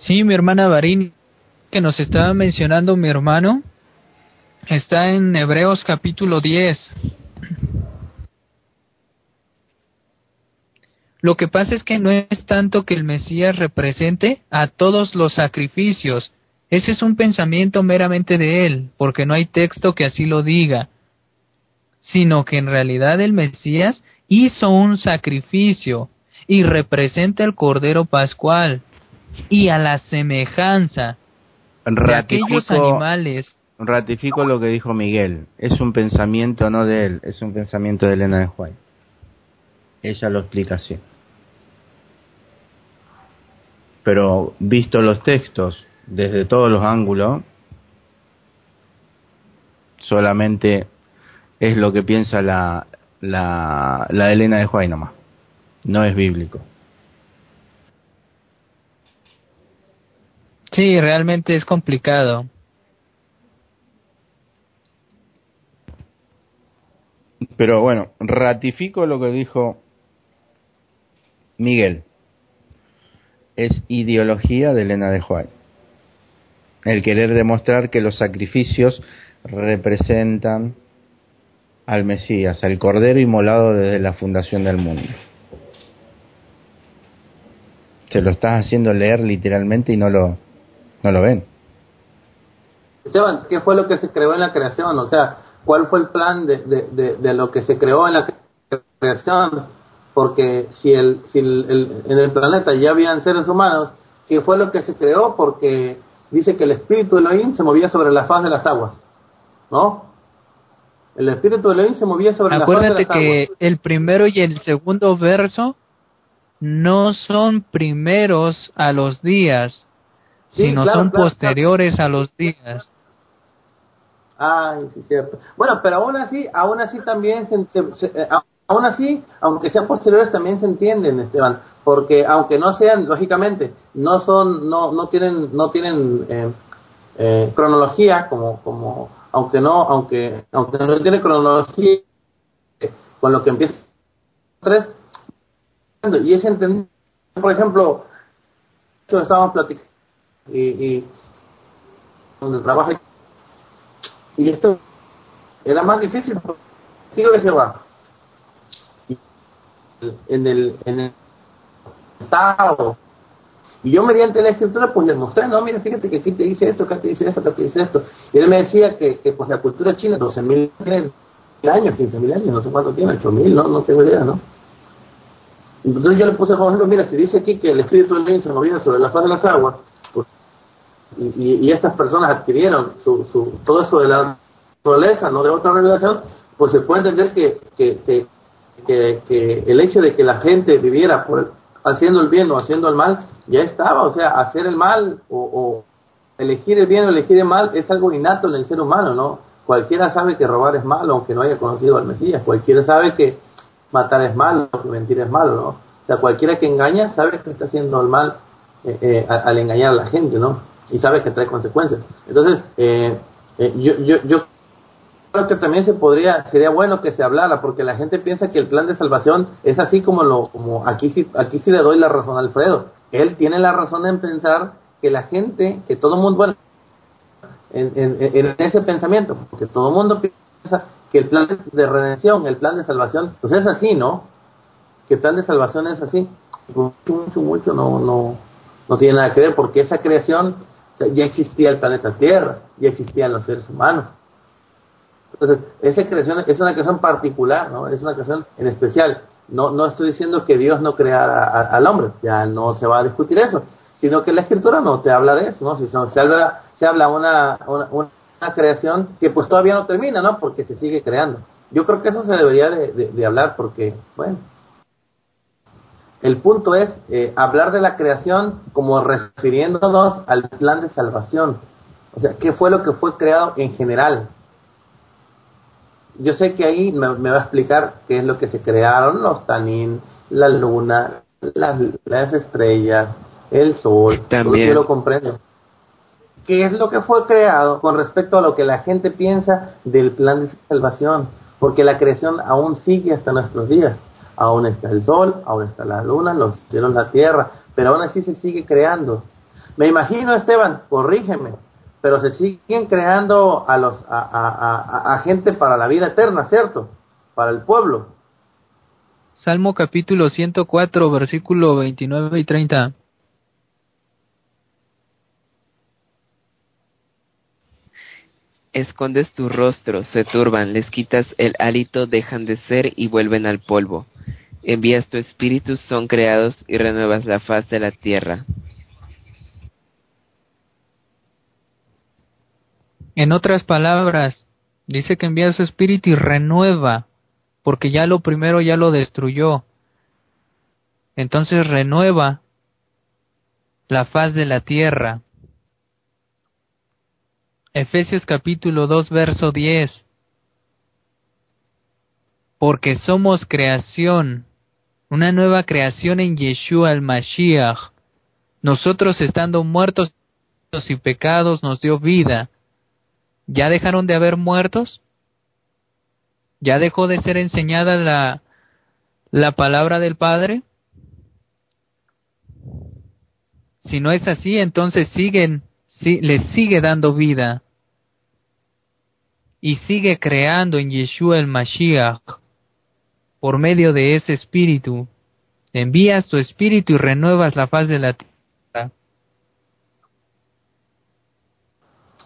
Sí, mi hermana Barín, que nos estaba mencionando mi hermano, está en Hebreos capítulo 10. Lo que pasa es que no es tanto que el Mesías represente a todos los sacrificios. Ese es un pensamiento meramente de él, porque no hay texto que así lo diga, sino que en realidad el Mesías hizo un sacrificio y representa el Cordero Pascual y a la semejanza de aquellos animales. Ratifico lo que dijo Miguel. Es un pensamiento no de él, es un pensamiento de Elena de Juárez. Ella lo explica así. Pero visto los textos desde todos los ángulos, solamente es lo que piensa la, la, la Elena de Juárez nomás. No es bíblico. Sí, realmente es complicado. Pero bueno, ratifico lo que dijo Miguel. Es ideología de Elena de Juárez. El querer demostrar que los sacrificios representan al Mesías, al Cordero inmolado desde la fundación del mundo. Se lo estás haciendo leer literalmente y no lo, no lo ven. Esteban, ¿qué fue lo que se creó en la creación? O sea, ¿cuál fue el plan de, de, de, lo que se creó en la creación? Porque si, el, si el, en el planeta ya habían seres humanos, ¿qué fue lo que se creó? Porque dice que el espíritu de Elohim se movía sobre la faz de las aguas, ¿no? El espíritu de Elohim se movía sobre la faz de las aguas. Acuérdate que el primero y el segundo verso no son primeros a los días, sino son posteriores a los días. Ay, sí, cierto. Bueno, pero aún así, aún así también, se, eh, aún así, aunque sean posteriores, también se entienden, Esteban, porque aunque no sean, lógicamente, no son, no, no tienen, no tienen eh, eh, cronología, como, como, aunque no, aunque, aunque no tiene cronología, con lo que empieza tres, y es entendido, por ejemplo, estábamos platicando y, donde trabaja. Y esto era más difícil digo de Jehová. En el en el estado. Y yo mediante la escritura pues le mostré no mira fíjate que aquí te dice esto acá te dice esto acá te dice esto. Y él me decía que, que pues la cultura china 12 mil años 15 mil años no sé cuánto tiene 8 mil no no tengo idea no entonces yo le puse como ejemplo mira si dice aquí que el espíritu de Dios se movía sobre la faz de las aguas y, y, estas personas adquirieron su, su, todo eso de la naturaleza, no de otra revelación, pues se puede entender que, que, que, que, el hecho de que la gente viviera por haciendo el bien o haciendo el mal, ya estaba, o sea, hacer el mal o, elegir el bien o elegir el mal es algo innato en el ser humano, ¿no? Cualquiera sabe que robar es malo, aunque no haya conocido al Mesías, cualquiera sabe que matar es malo, que mentir es malo, ¿no? O sea, cualquiera que engaña sabe que está haciendo el mal eh, eh, al engañar a la gente, ¿no? Y sabe que trae consecuencias. Entonces, eh, eh, yo, yo, yo creo que también se podría, sería bueno que se hablara, porque la gente piensa que el plan de salvación es así como lo, como aquí sí, aquí sí le doy la razón a Alfredo. Él tiene la razón en pensar que la gente, que todo mundo, bueno, en, en, ese pensamiento, porque todo mundo piensa que el plan de redención, el plan de salvación, pues es así, ¿no? Que el plan de salvación es así. Mucho, mucho, mucho no, no, no tiene nada que ver, porque esa creación ya existía el planeta Tierra, ya existían los seres humanos. Entonces, esa creación es una creación particular. Es una creación en especial. No, no estoy diciendo que Dios no creara al hombre, ya no se va a discutir eso, sino que la escritura no te habla de eso, ¿no? Si se habla, se habla una, una, una creación que pues todavía no termina, ¿no? Porque se sigue creando. Yo creo que eso se debería de, de, de hablar porque, bueno, el punto es eh, hablar de la creación como refiriéndonos al plan de salvación. O sea, ¿qué fue lo que fue creado en general? Yo sé que ahí me, me va a explicar qué es lo que se crearon, los tanín, la luna, las, las estrellas, el sol, También. yo lo comprendo. ¿Qué es lo que fue creado con respecto a lo que la gente piensa del plan de salvación? Porque la creación aún sigue hasta nuestros días aún está el sol, aún está la luna, los cielos, la tierra, pero aún así se sigue creando. Me imagino, Esteban, corrígeme, pero se siguen creando a, los, a, a gente para la vida eterna, ¿cierto? Para el pueblo. Salmo capítulo 104, versículo 29 y 30. Escondes tu rostro, se turban, les quitas el hálito, dejan de ser y vuelven al polvo. Envías tu espíritu, son creados y renuevas la faz de la tierra. En otras palabras, dice que envía su espíritu y renueva, porque ya lo primero ya lo destruyó. Entonces renueva la faz de la tierra. Efesios capítulo 2, verso 10. Porque somos creación, una nueva creación en Yeshua el Mashiach. Nosotros estando muertos y pecados nos dio vida. ¿Ya dejaron de haber muertos? ¿Ya dejó de ser enseñada la, la palabra del Padre? Si no es así, entonces siguen sí, le sigue dando vida y sigue creando en Yeshua el Mashiach por medio de ese espíritu. Envías tu espíritu y renuevas la faz de la tierra.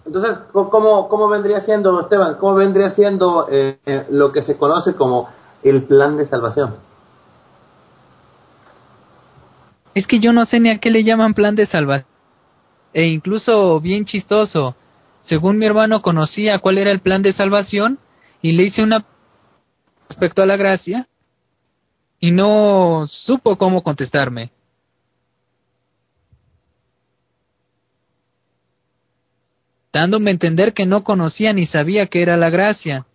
Entonces, ¿cómo, cómo vendría siendo, Esteban? ¿Cómo vendría siendo eh, eh, lo que se conoce como el plan de salvación? Es que yo no sé ni a qué le llaman plan de salvación e incluso bien chistoso. Según mi hermano conocía cuál era el plan de salvación y le hice una respecto a la gracia y no supo cómo contestarme. dándome a entender que no conocía ni sabía qué era la gracia.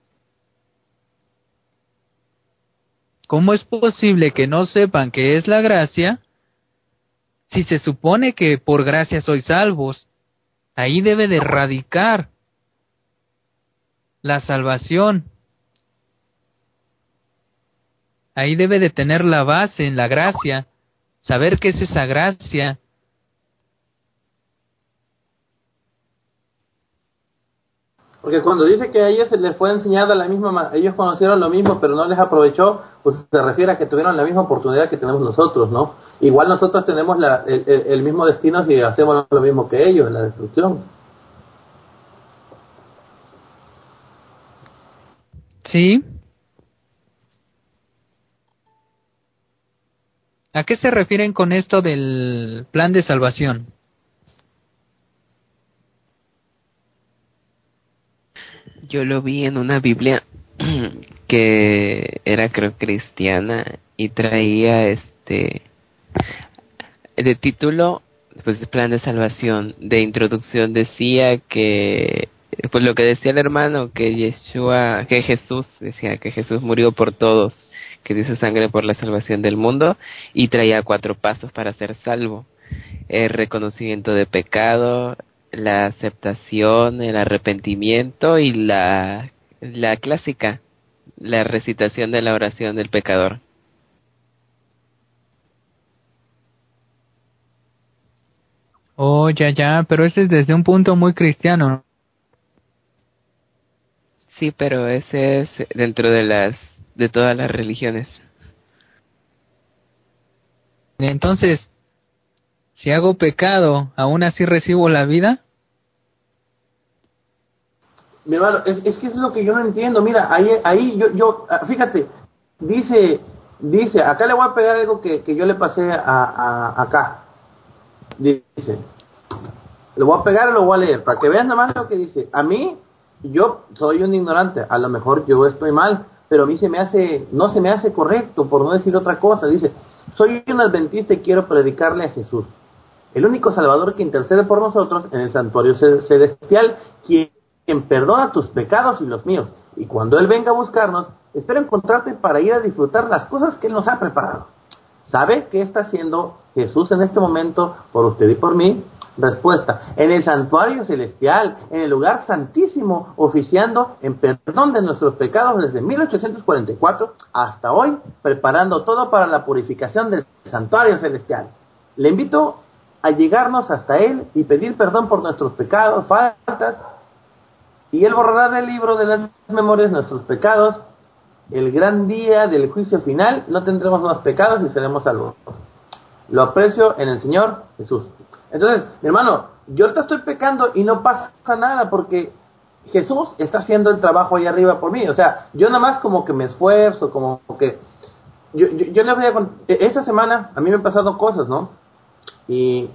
¿Cómo es posible que no sepan qué es la gracia si se supone que por gracia sois salvos, ahí debe de radicar la salvación. Ahí debe de tener la base en la gracia, saber qué es esa gracia, Porque cuando dice que a ellos se les fue enseñada la misma, ellos conocieron lo mismo, pero no les aprovechó, pues se refiere a que tuvieron la misma oportunidad que tenemos nosotros, ¿no? Igual nosotros tenemos la, el, mismo destino si hacemos lo mismo que ellos, la destrucción. Sí. ¿A qué se refieren con esto del plan de salvación? Yo lo vi en una Biblia que era creo cristiana y traía este de título pues plan de salvación de introducción decía que pues lo que decía el hermano que Yeshua que Jesús decía que Jesús murió por todos que su sangre por la salvación del mundo y traía cuatro pasos para ser salvo el reconocimiento de pecado la aceptación, el arrepentimiento y la, la clásica, la recitación de la oración del pecador. Oh, ya, ya, pero ese es desde un punto muy cristiano. Sí, pero ese es dentro de las de todas las religiones. Entonces, si hago pecado, ¿aún así recibo la vida? Mi hermano, es, es que es lo que yo no entiendo. Mira, ahí, ahí yo, yo, ah, fíjate, dice, dice, acá le voy a pegar algo que, que yo le pasé a, a, acá. Dice, lo voy a pegar y lo voy a leer, para que vean nada más lo que dice. A mí, yo soy un ignorante, a lo mejor yo estoy mal, pero a mí se me hace, no se me hace correcto, por no decir otra cosa. Dice, soy un adventista y quiero predicarle a Jesús el único Salvador que intercede por nosotros en el santuario celestial, quien, perdona tus pecados y los míos. Y cuando Él venga a buscarnos, espero encontrarte para ir a disfrutar las cosas que Él nos ha preparado. ¿Sabe qué está haciendo Jesús en este momento por usted y por mí? Respuesta, en el santuario celestial, en el lugar santísimo, oficiando en perdón de nuestros pecados desde 1844 hasta hoy, preparando todo para la purificación del santuario celestial. Le invito a llegarnos hasta Él y pedir perdón por nuestros pecados, faltas, y Él borrará del libro de las memorias nuestros pecados. El gran día del juicio final no tendremos más pecados y seremos salvos. Lo aprecio en el Señor Jesús. Entonces, mi hermano, yo ahorita estoy pecando y no pasa nada porque Jesús está haciendo el trabajo ahí arriba por mí. O sea, yo nada más como que me esfuerzo, como que... Yo, yo, le voy a e-, Esa semana a mí me han pasado cosas, ¿no? Y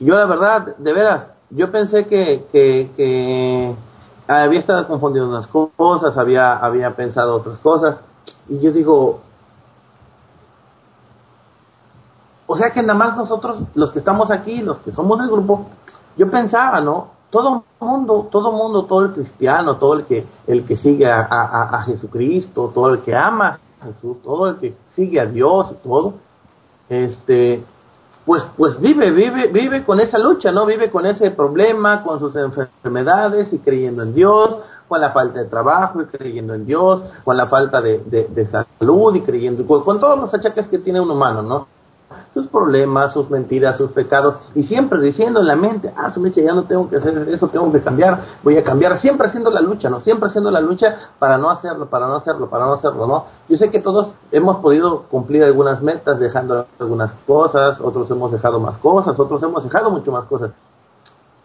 yo la verdad, de veras, yo pensé que, que, había estado confundiendo unas cosas, había, había pensado otras cosas. Y yo digo, o sea que nada más nosotros, los que estamos aquí, los que somos del grupo, yo pensaba, ¿no? Todo el mundo, todo el mundo, todo el cristiano, todo el que, el que sigue a, a, Jesucristo, todo el que ama a Jesús, todo el que sigue a Dios y todo, este, pues, pues vive, vive, vive con esa lucha, ¿no? Vive con ese problema, con sus enfermedades y creyendo en Dios, con la falta de trabajo y creyendo en Dios, con la falta de, de, salud y creyendo, con, con, todos los achaques que tiene un humano, ¿no? Sus problemas, sus mentiras, sus pecados, y siempre diciendo en la mente, ah, su mecha, ya no tengo que hacer eso, tengo que cambiar, voy a cambiar, siempre haciendo la lucha, ¿no? Siempre haciendo la lucha para no hacerlo, para no hacerlo, para no hacerlo, ¿no? Yo sé que todos hemos podido cumplir algunas metas dejando algunas cosas, otros hemos dejado más cosas, otros hemos dejado mucho más cosas.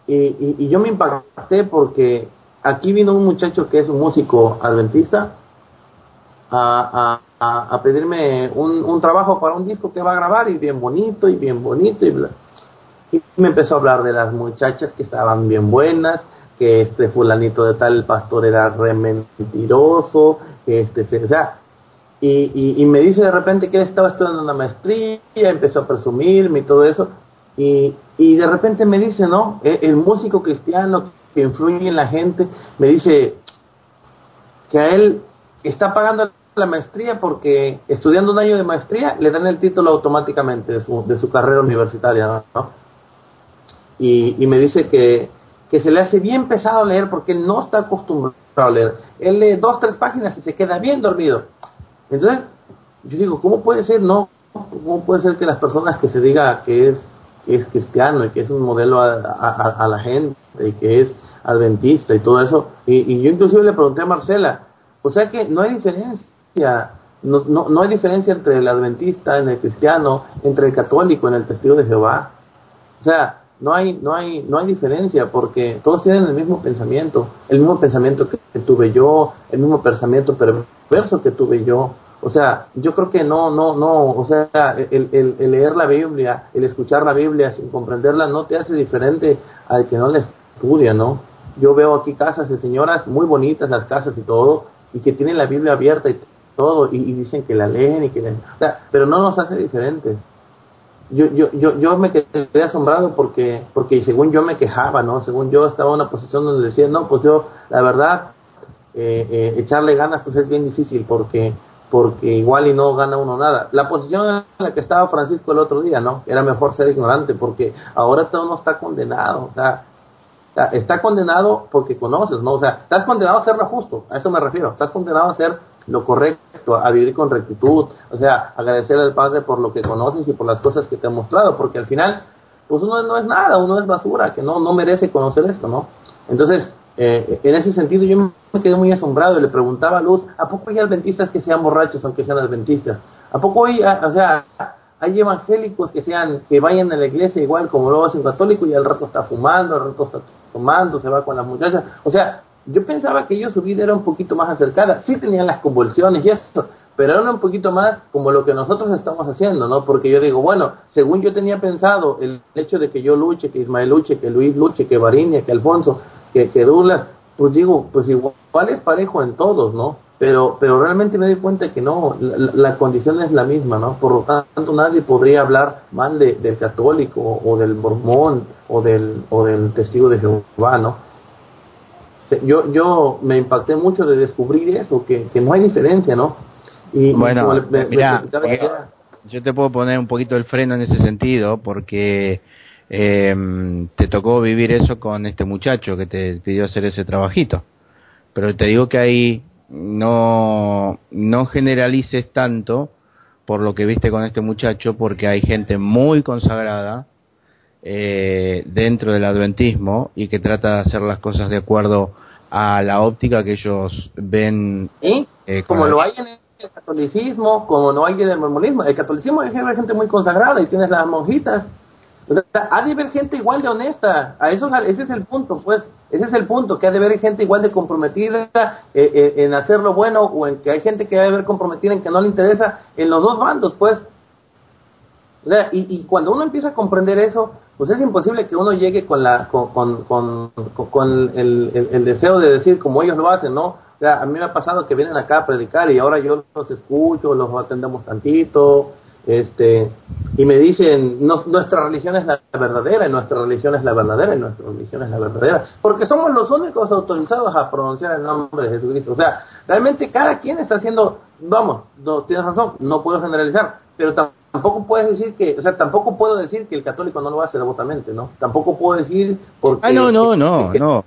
Y, y yo me impacté porque aquí vino un muchacho que es un músico adventista, a, a, a pedirme un, un, trabajo para un disco que va a grabar y bien bonito y bien bonito y bla. Y me empezó a hablar de las muchachas que estaban bien buenas, que este fulanito de tal pastor era re mentiroso, que este, o sea, y, y, me dice de repente que él estaba estudiando una maestría, empezó a presumirme y todo eso, y, y de repente me dice, ¿no? El, el músico cristiano que influye en la gente, me dice que a él está pagando la maestría porque estudiando un año de maestría le dan el título automáticamente de su, de su carrera universitaria. Y, y me dice que, que se le hace bien pesado leer porque él no está acostumbrado a leer. Él lee dos, tres páginas y se queda bien dormido. Entonces, yo digo, ¿cómo puede ser, no? ¿Cómo puede ser que las personas que se diga que es, que es cristiano y que es un modelo a, a, la gente y que es adventista y todo eso? Y yo inclusive le pregunté a Marcela, o sea que no hay diferencia no, no, no hay diferencia entre el adventista, en el cristiano, entre el católico, en el testigo de Jehová. O sea, no hay, no hay, no hay diferencia porque todos tienen el mismo pensamiento, el mismo pensamiento que, tuve yo, el mismo pensamiento perverso que tuve yo. O sea, yo creo que no, no, no, o sea, el, el, leer la Biblia, el escuchar la Biblia sin comprenderla no te hace diferente al que no la estudia, ¿no? Yo veo aquí casas de señoras muy bonitas, las casas y todo, y que tienen la Biblia abierta y todo y, dicen que la leen y que o sea, pero no nos hace diferentes yo yo yo yo me quedé asombrado porque porque según yo me quejaba no según yo estaba en una posición donde decía no pues yo la verdad eh, eh, echarle ganas pues es bien difícil porque porque igual y no gana uno nada. La posición en la que estaba Francisco el otro día, ¿no? Era mejor ser ignorante porque ahora todo no está condenado, o sea, está condenado porque conoces, ¿no? O sea, estás condenado a ser justo, a eso me refiero, estás condenado a ser lo correcto, a vivir con rectitud, o sea, agradecer al Padre por lo que conoces y por las cosas que te ha mostrado, porque al final, pues uno no es nada, uno es basura, que no, no merece conocer esto, ¿no? Entonces, eh, en ese sentido yo me quedé muy asombrado y le preguntaba a Luz, ¿a poco hay adventistas que sean borrachos aunque sean adventistas? ¿A poco hay, o sea, hay evangélicos que sean, que vayan a la iglesia igual como lo hacen católico y al rato está fumando, al rato está tomando, se va con las muchachas? O sea, yo pensaba que ellos su vida era un poquito más acercada, sí tenían las convulsiones y eso, pero era un poquito más como lo que nosotros estamos haciendo, ¿no? Porque yo digo, bueno, según yo tenía pensado, el hecho de que yo luche, que Ismael luche, que Luis luche, que Barinia, que Alfonso, que, que Douglas, pues digo, pues igual es parejo en todos, ¿no? Pero, pero realmente me doy cuenta que no, la, condición es la misma, ¿no? Por lo tanto, nadie podría hablar mal de, del católico o del mormón o del, o del testigo de Jehová, ¿no? Yo, yo me impacté mucho de descubrir eso, que, que no hay diferencia, ¿no? Y, bueno, mira, yo te puedo poner un poquito el freno en ese sentido, porque eh, te tocó vivir eso con este muchacho que te pidió hacer ese trabajito. Pero te digo que ahí no, no generalices tanto por lo que viste con este muchacho, porque hay gente muy consagrada eh, dentro del adventismo y que trata de hacer las cosas de acuerdo a la óptica que ellos ven. ¿Y? eh, como lo hay en el catolicismo, como no hay en el mormonismo. El catolicismo es gente muy consagrada y tienes las monjitas. O sea, ha de haber gente igual de honesta. A eso, ese es el punto, pues. Ese es el punto, que ha de haber gente igual de comprometida eh, eh, en hacer lo bueno o en que hay gente que ha de haber comprometida en que no le interesa en los dos bandos, pues. O sea, y, y cuando uno empieza a comprender eso, pues es imposible que uno llegue con la con, con, con, con- el, el- el deseo de decir como ellos lo hacen, ¿no? O sea, a mí me ha pasado que vienen acá a predicar y ahora yo los escucho, los atendemos tantito, este, y me dicen, nuestra religión es la verdadera, y nuestra religión es la verdadera, y nuestra religión es la verdadera, porque somos los únicos autorizados a pronunciar el nombre de Jesucristo. O sea, realmente cada quien está haciendo, vamos, no, tienes razón, no puedo generalizar, pero tam- tampoco puedes decir que, o sea, tampoco puedo decir que el católico no lo hace devotamente, ¿no? Tampoco puedo decir porque... Ah, no, no, no, que- no.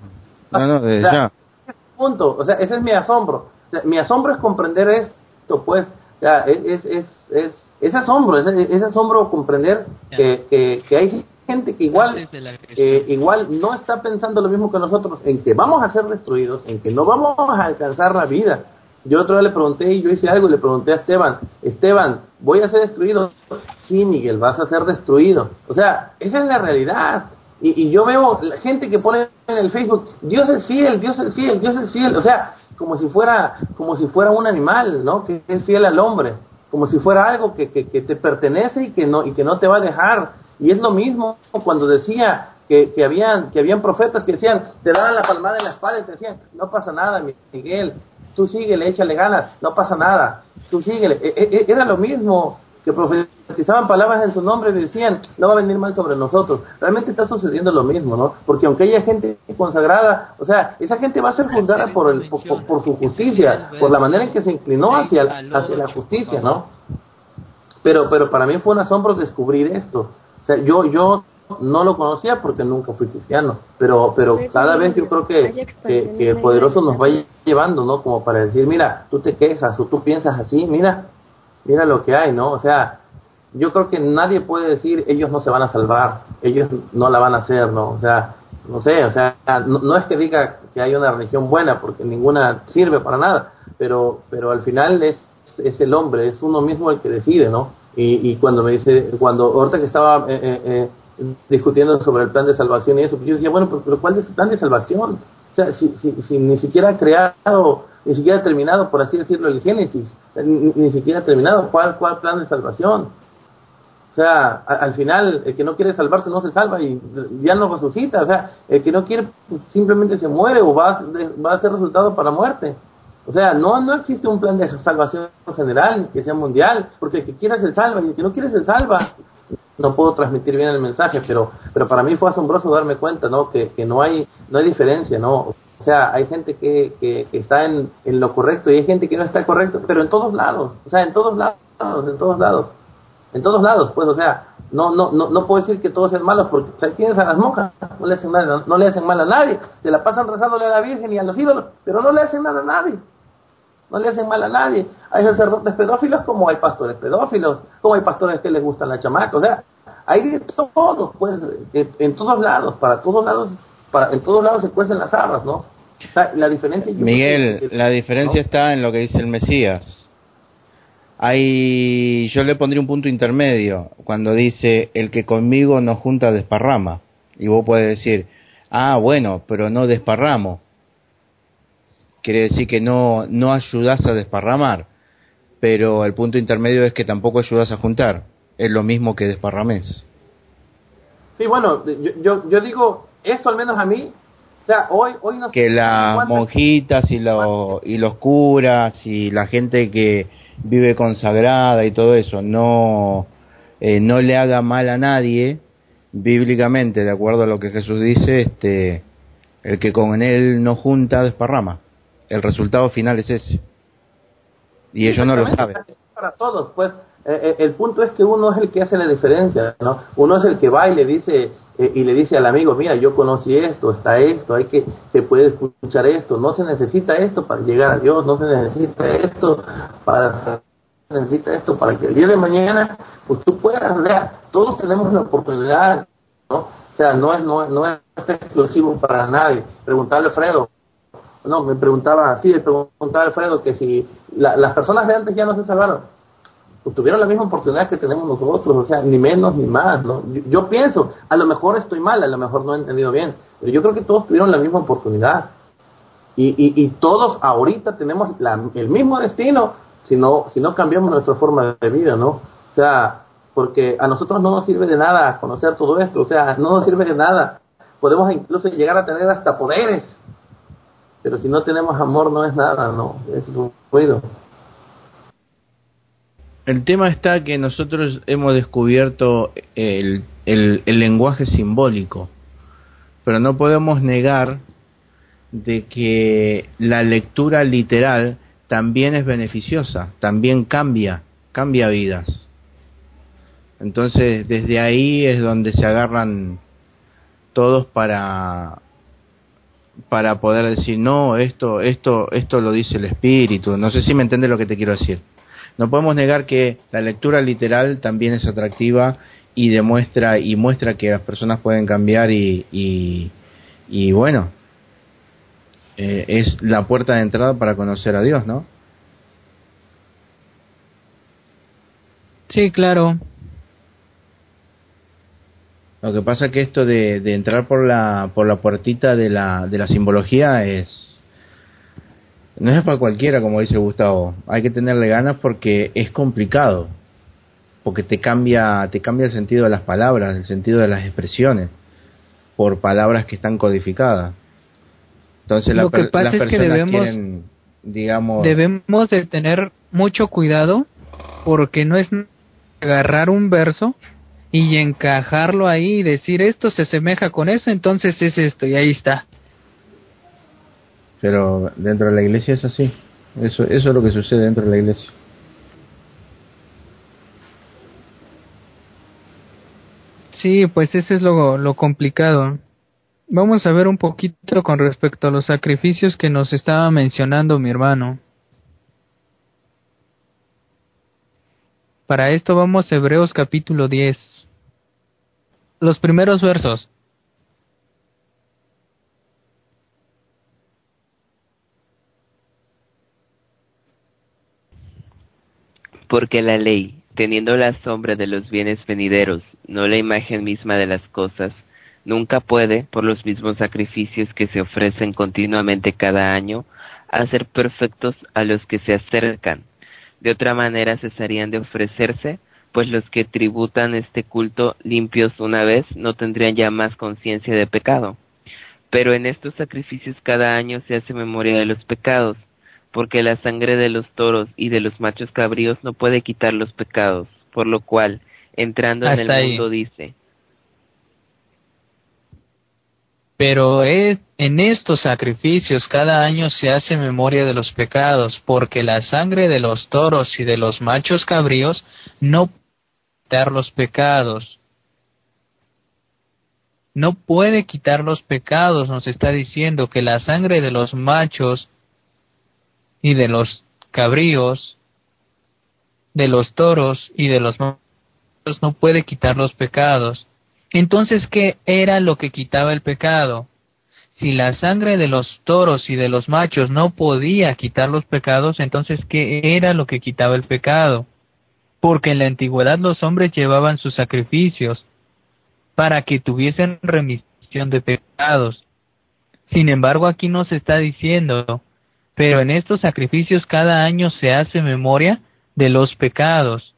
No, no, desde o sea, ya. punto, o sea, ese es mi asombro. O sea, mi asombro es comprender esto, pues, o sea, es, es, es, es, es asombro, es, es asombro comprender que, que, que hay gente que igual, eh, igual no está pensando lo mismo que nosotros, en que vamos a ser destruidos, en que no vamos a alcanzar la vida. Yo otra vez le pregunté y yo hice algo y le pregunté a Esteban, Esteban, ¿voy a ser destruido? Sí, Miguel, vas a ser destruido. O sea, esa es la realidad. Y, yo veo la gente que pone en el Facebook, Dios es fiel, Dios es fiel, Dios es fiel. O sea, como si fuera, como si fuera un animal, ¿no? Que es fiel al hombre. Como si fuera algo que, que, te pertenece y que no, y que no te va a dejar. Y es lo mismo cuando decía que, que habían, que habían profetas que decían, te daban la palmada en la espalda te decían, no pasa nada, Miguel, tú síguele, échale ganas, no pasa nada, tú síguele. E- e- Era lo mismo que profetizaban palabras en su nombre y decían, no va a venir mal sobre nosotros. Realmente está sucediendo lo mismo, ¿no? Porque aunque haya gente consagrada, o sea, esa gente va a ser juzgada por, el, por- por su justicia, por la manera en que se inclinó hacia, hacia la justicia, ¿no? Pero, pero para mí fue un asombro descubrir esto. O sea, yo, yo no lo conocía porque nunca fui cristiano, pero, pero cada vez yo creo que, que, poderoso nos va llevando, ¿no? Como para decir, mira, tú te quejas o tú piensas así, mira, mira lo que hay, ¿no? O sea, yo creo que nadie puede decir ellos no se van a salvar, ellos no la van a hacer, ¿no? O sea, no sé, o sea, no, no es que diga que hay una religión buena, porque ninguna sirve para nada, pero, pero al final es, es el hombre, es uno mismo el que decide, ¿no? Y, y cuando me dice, cuando ahorita que estaba eh, eh, eh, discutiendo sobre el plan de salvación y eso, pues yo decía, bueno, pero, pero ¿cuál es el plan de salvación? O sea, si, si, si ni siquiera ha creado, ni siquiera ha terminado, por así decirlo, el Génesis, ni, siquiera ha terminado, ¿cuál, ¿cuál plan de salvación? O sea, al final, el que no quiere salvarse no se salva y ya no resucita. O sea, el que no quiere pues, simplemente se muere o va a, va a ser resultado para muerte. O sea, no, no existe un plan de salvación general que sea mundial, porque el que quiera se salva y el que no quiere se salva. No puedo transmitir bien el mensaje, pero, pero para mí fue asombroso darme cuenta, ¿no? Que, que no hay, no hay diferencia, ¿no? O sea, hay gente que, que, que está en, en lo correcto y hay gente que no está correcto, pero en todos lados, o sea, en todos lados, en todos lados en todos lados, pues, o sea, no, no, no, no puedo decir que todos sean malos, porque ahí tienes a las monjas, no le hacen mal, no le hacen mal a nadie, se la pasan rezándole a la Virgen y a los ídolos, pero no le hacen nada a nadie, no le hacen mal a nadie. Hay sacerdotes pedófilos como hay pastores pedófilos, como hay pastores que les gustan la chamaca, o sea, hay de todo, pues, en, todos lados, para todos lados, para, en todos lados se cuecen las habas, ¿no? O sea, la diferencia Miguel, que- que- la diferencia ¿no? está en lo que dice el Mesías. Hay, yo le pondría un punto intermedio cuando dice el que conmigo no junta desparrama. Y vos puedes decir, ah, bueno, pero no desparramo. Quiere decir que no, no ayudas a desparramar. Pero el punto intermedio es que tampoco ayudas a juntar. Es lo mismo que desparrames. Sí, bueno, yo, yo, yo digo, eso al menos a mí, o sea, hoy, hoy no sé que las cuántas- monjitas y, los y los curas y la gente que vive consagrada y todo eso no eh, no le haga mal a nadie bíblicamente de acuerdo a lo que Jesús dice este el que con él no junta desparrama el resultado final es ese y ellos no lo saben Para todos, pues eh, eh, el punto es que uno es el que hace la diferencia, ¿no? Uno es el que va y le dice eh, y le dice al amigo, mira, yo conocí esto, está esto, hay que se puede escuchar esto, no se necesita esto para llegar a Dios, no se necesita esto para necesita esto para que el día de mañana pues tú puedas, sea, todos tenemos la oportunidad O sea, no es, no, no es exclusivo para nadie. Preguntarle a Alfredo, no, me preguntaba, sí, me preguntaba Alfredo que si las personas de antes ya no se salvaron, pues tuvieron la misma oportunidad que tenemos nosotros, o sea, ni menos ni más, ¿no? Yo, pienso, a lo mejor estoy mal, a lo mejor no he entendido bien, pero yo creo que todos tuvieron la misma oportunidad. Y, y, y todos ahorita tenemos el mismo destino si no, si no cambiamos nuestra forma de vida, ¿no? O sea, porque a nosotros no nos sirve de nada conocer todo esto, o sea, no nos sirve de nada. Podemos incluso llegar a tener hasta poderes, pero si no tenemos amor no es nada, no, es ruido. El tema está que nosotros hemos descubierto el, el, el lenguaje simbólico, pero no podemos negar de que la lectura literal también es beneficiosa, también cambia, cambia vidas. Entonces, desde ahí es donde se agarran todos para para poder decir, no, esto esto esto lo dice el espíritu. No sé si me entiende lo que te quiero decir. No podemos negar que la lectura literal también es atractiva y demuestra y muestra que las personas pueden cambiar y, y, y bueno, eh, es la puerta de entrada para conocer a Dios, ¿no? Sí, claro. Lo que pasa es que esto de, de, entrar por la por la puertita de la, de la simbología es no es para cualquiera como dice Gustavo. Hay que tenerle ganas porque es complicado porque te cambia te cambia el sentido de las palabras el sentido de las expresiones por palabras que están codificadas. Entonces lo que pasa es que debemos digamos debemos de tener mucho cuidado porque no es agarrar un verso y encajarlo ahí y decir esto se asemeja con eso, entonces es esto y ahí está. Pero dentro de la iglesia es así. Eso, eso es lo que sucede dentro de la iglesia. Sí, pues ese es lo, lo complicado. Vamos a ver un poquito con respecto a los sacrificios que nos estaba mencionando mi hermano. Para esto vamos a Hebreos capítulo 10 los primeros versos. Porque la ley, teniendo la sombra de los bienes venideros, no la imagen misma de las cosas, nunca puede, por los mismos sacrificios que se ofrecen continuamente cada año, hacer perfectos a los que se acercan. De otra manera cesarían de ofrecerse, pues los que tributan este culto limpios una vez no tendrían ya más conciencia de pecado. Pero en estos sacrificios cada año se hace memoria de los pecados, porque la sangre de los toros y de los machos cabríos no puede quitar los pecados, por lo cual, entrando en el mundo dice, Pero es, en estos sacrificios cada año se hace memoria de los pecados, porque la sangre de los toros y de los machos cabríos no quitar los pecados. No puede quitar los pecados, nos está diciendo que la sangre de los machos y de los cabríos, de los toros y de los machos no puede quitar los pecados. Entonces, ¿qué era lo que quitaba el pecado? Si la sangre de los toros y de los machos no podía quitar los pecados, entonces, ¿qué era lo que quitaba el pecado? Porque en la antigüedad los hombres llevaban sus sacrificios para que tuviesen remisión de pecados. Sin embargo, aquí nos está diciendo, pero en estos sacrificios cada año se hace memoria de los pecados,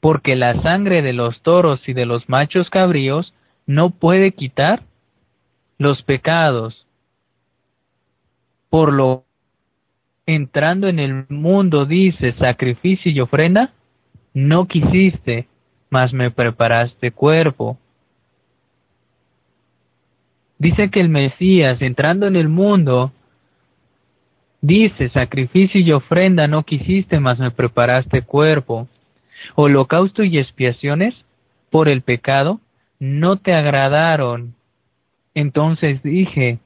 porque la sangre de los toros y de los machos cabríos no puede quitar los pecados. Por lo entrando en el mundo, dice, sacrificio y ofrenda, no quisiste, mas me preparaste cuerpo. Dice que el Mesías, entrando en el mundo, dice, sacrificio y ofrenda no quisiste, mas me preparaste cuerpo. Holocausto y expiaciones por el pecado no te agradaron. Entonces dije,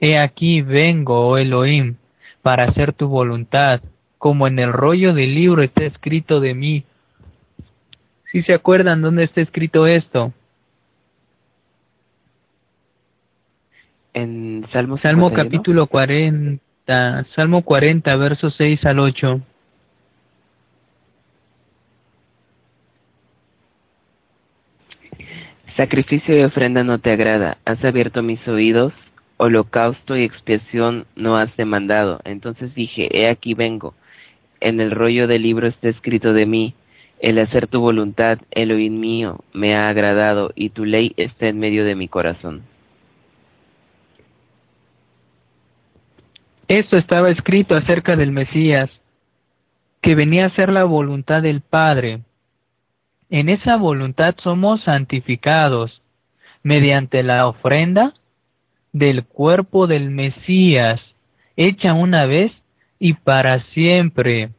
He aquí vengo, oh Elohim, para hacer tu voluntad, como en el rollo del libro está escrito de mí. ¿Sí se acuerdan dónde está escrito esto? En Salmo, Salmo capítulo 40, Salmo 40, versos 6 al 8. Sacrificio y ofrenda no te agrada, has abierto mis oídos holocausto y expiación no has demandado. Entonces dije, he aquí vengo. En el rollo del libro está escrito de mí, el hacer tu voluntad, el oír mío, me ha agradado, y tu ley está en medio de mi corazón. Esto estaba escrito acerca del Mesías, que venía a ser la voluntad del Padre. En esa voluntad somos santificados mediante la ofrenda del cuerpo del Mesías, hecha una vez y para siempre.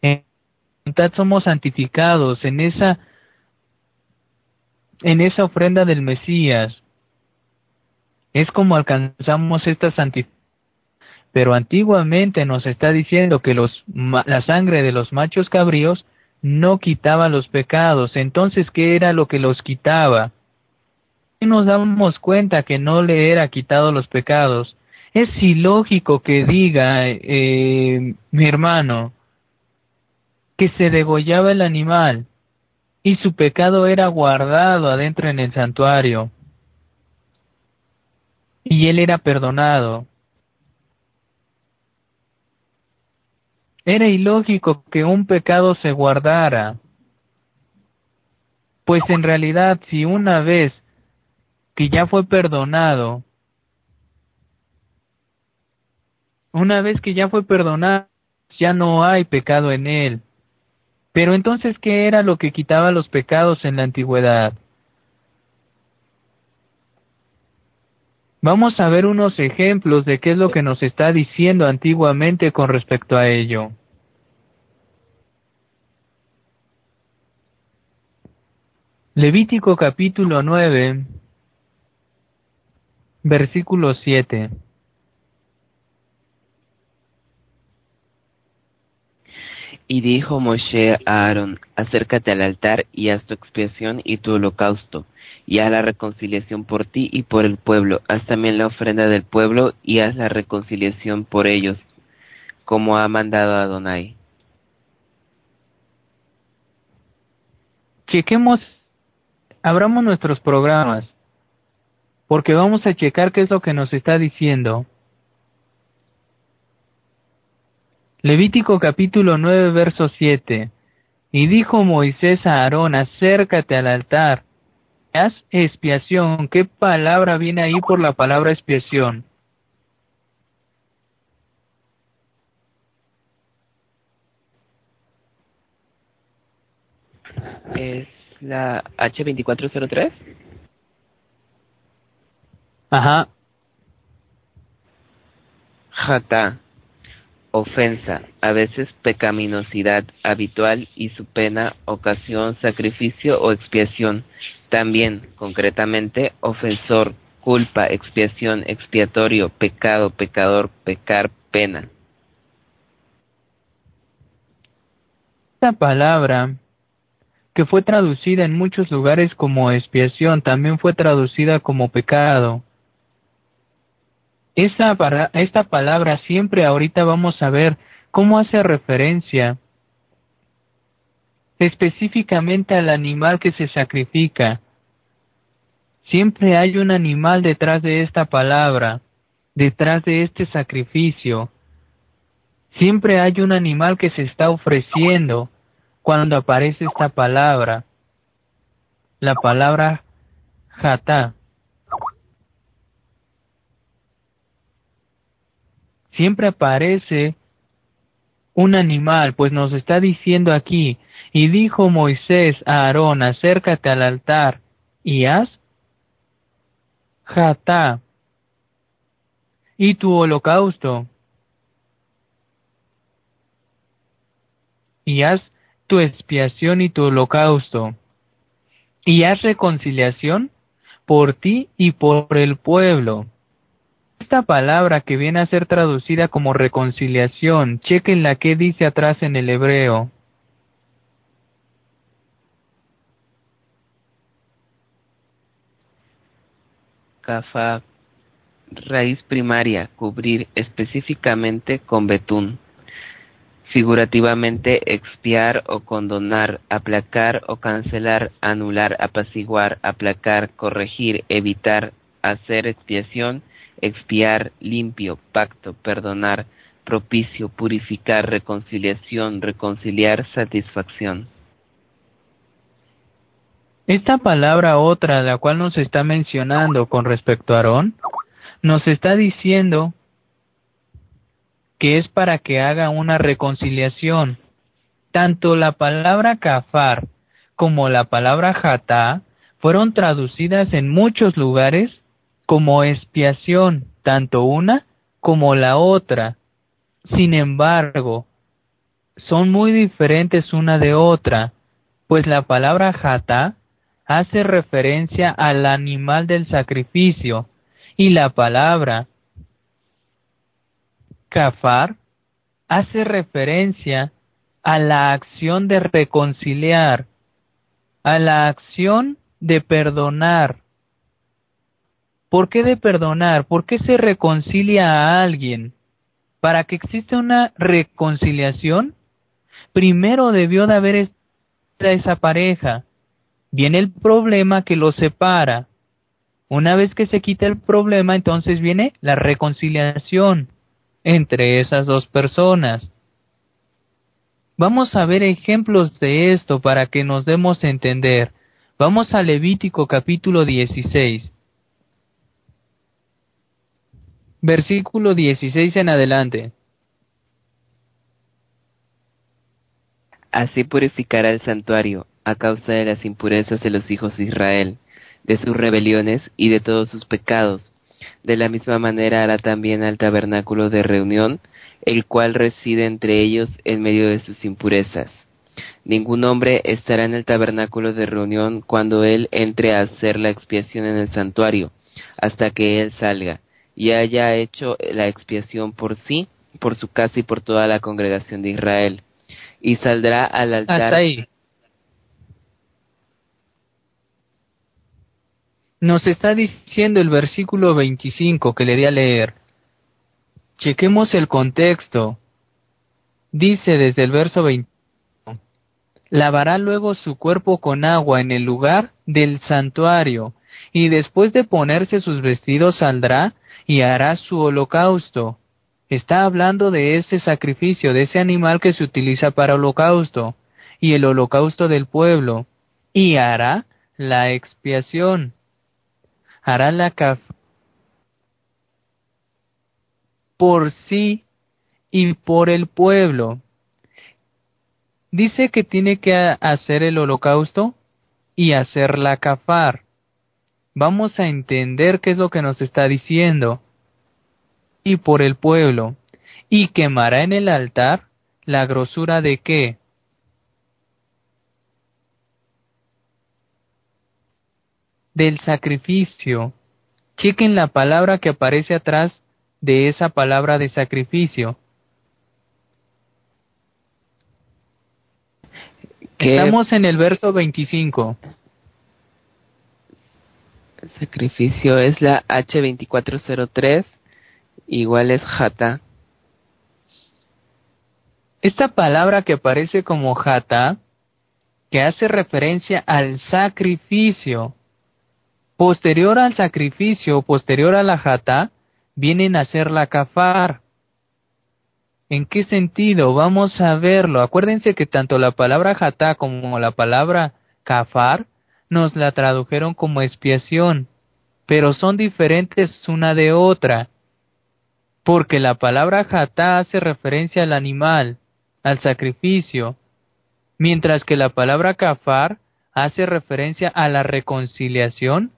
En voluntad somos santificados en esa en esa ofrenda del Mesías. Es como alcanzamos esta santificación. Pero antiguamente nos está diciendo que los, la sangre de los machos cabríos no quitaba los pecados. Entonces, ¿qué era lo que los quitaba? Nos damos cuenta que no le era quitado los pecados. Es ilógico que diga, eh, mi hermano, que se degollaba el animal y su pecado era guardado adentro en el santuario y él era perdonado. Era ilógico que un pecado se guardara, pues en realidad si una vez que ya fue perdonado, una vez que ya fue perdonado, ya no hay pecado en él. Pero entonces, ¿qué era lo que quitaba los pecados en la antigüedad? Vamos a ver unos ejemplos de qué es lo que nos está diciendo antiguamente con respecto a ello. Levítico capítulo 9, versículo 7. Y dijo Moshe a Aarón, acércate al altar y haz tu expiación y tu holocausto, y haz la reconciliación por ti y por el pueblo. Haz también la ofrenda del pueblo y haz la reconciliación por ellos, como ha mandado Adonai. Chequemos, abramos nuestros programas, porque vamos a checar qué es lo que nos está diciendo. Levítico capítulo 9, verso 7. Y dijo Moisés a Aarón, acércate al altar haz expiación. ¿Qué palabra viene ahí por la palabra expiación? Es la H2403. Ajá. Jata. Ofensa, a veces pecaminosidad habitual y su pena, ocasión, sacrificio o expiación también, concretamente, ofensor, culpa, expiación, expiatorio, pecado, pecador, pecar, pena. Esta palabra, que fue traducida en muchos lugares como expiación, también fue traducida como pecado. Esta, esta palabra siempre ahorita vamos a ver cómo hace referencia específicamente al animal que se sacrifica. Siempre hay un animal detrás de esta palabra, detrás de este sacrificio. Siempre hay un animal que se está ofreciendo cuando aparece esta palabra. La palabra jata. Siempre aparece un animal, pues nos está diciendo aquí, y dijo Moisés a Aarón, acércate al altar y haz jatá y tu holocausto y haz tu expiación y tu holocausto y haz reconciliación por ti y por el pueblo. Esta palabra que viene a ser traducida como reconciliación, chequen la que dice atrás en el hebreo. kafá, raíz primaria, cubrir específicamente con betún. Figurativamente, expiar o condonar, aplacar o cancelar, anular, apaciguar, aplacar, corregir, evitar, hacer expiación, expiar, limpio, pacto, perdonar, propicio, purificar, reconciliación, reconciliar, satisfacción. Esta palabra otra, la cual nos está mencionando con respecto a Aarón, nos está diciendo que es para que haga una reconciliación. Tanto la palabra kafar como la palabra jatá fueron traducidas en muchos lugares como expiación, tanto una como la otra. Sin embargo, son muy diferentes una de otra, pues la palabra jatá hace referencia al animal del sacrificio y la palabra kafar hace referencia a la acción de reconciliar, a la acción de perdonar. ¿Por qué de perdonar? ¿Por qué se reconcilia a alguien? Para que exista una reconciliación, primero debió de haber esa pareja. Viene el problema que los separa. Una vez que se quita el problema, entonces viene la reconciliación entre esas dos personas. Vamos a ver ejemplos de esto para que nos demos a entender. Vamos a Levítico capítulo 16. Versículo 16 en adelante. Así purificará el santuario a causa de las impurezas de los hijos de Israel, de sus rebeliones y de todos sus pecados, de la misma manera hará también al tabernáculo de reunión, el cual reside entre ellos en medio de sus impurezas. Ningún hombre estará en el tabernáculo de reunión cuando él entre a hacer la expiación en el santuario, hasta que él salga, y haya hecho la expiación por sí, por su casa y por toda la congregación de Israel. Y saldrá al altar. Nos está diciendo el versículo 25 que le di a leer. Chequemos el contexto. Dice desde el verso 20. Lavará luego su cuerpo con agua en el lugar del santuario, y después de ponerse sus vestidos saldrá y hará su holocausto. Está hablando de ese sacrificio, de ese animal que se utiliza para holocausto, y el holocausto del pueblo, y hará la expiación hará la caf por sí y por el pueblo. Dice que tiene que hacer el holocausto y hacer la cafar. Vamos a entender qué es lo que nos está diciendo. Y por el pueblo. Y quemará en el altar la grosura de qué? del sacrificio. Chequen la palabra que aparece atrás de esa palabra de sacrificio. Estamos en el verso 25. Sacrificio es la H2403, igual es jata. Esta palabra que aparece como jata, que hace referencia al sacrificio, Posterior al sacrificio, posterior a la jata, vienen a ser la kafar. ¿En qué sentido? Vamos a verlo. Acuérdense que tanto la palabra jata como la palabra kafar nos la tradujeron como expiación, pero son diferentes una de otra. Porque la palabra jata hace referencia al animal, al sacrificio, mientras que la palabra kafar hace referencia a la reconciliación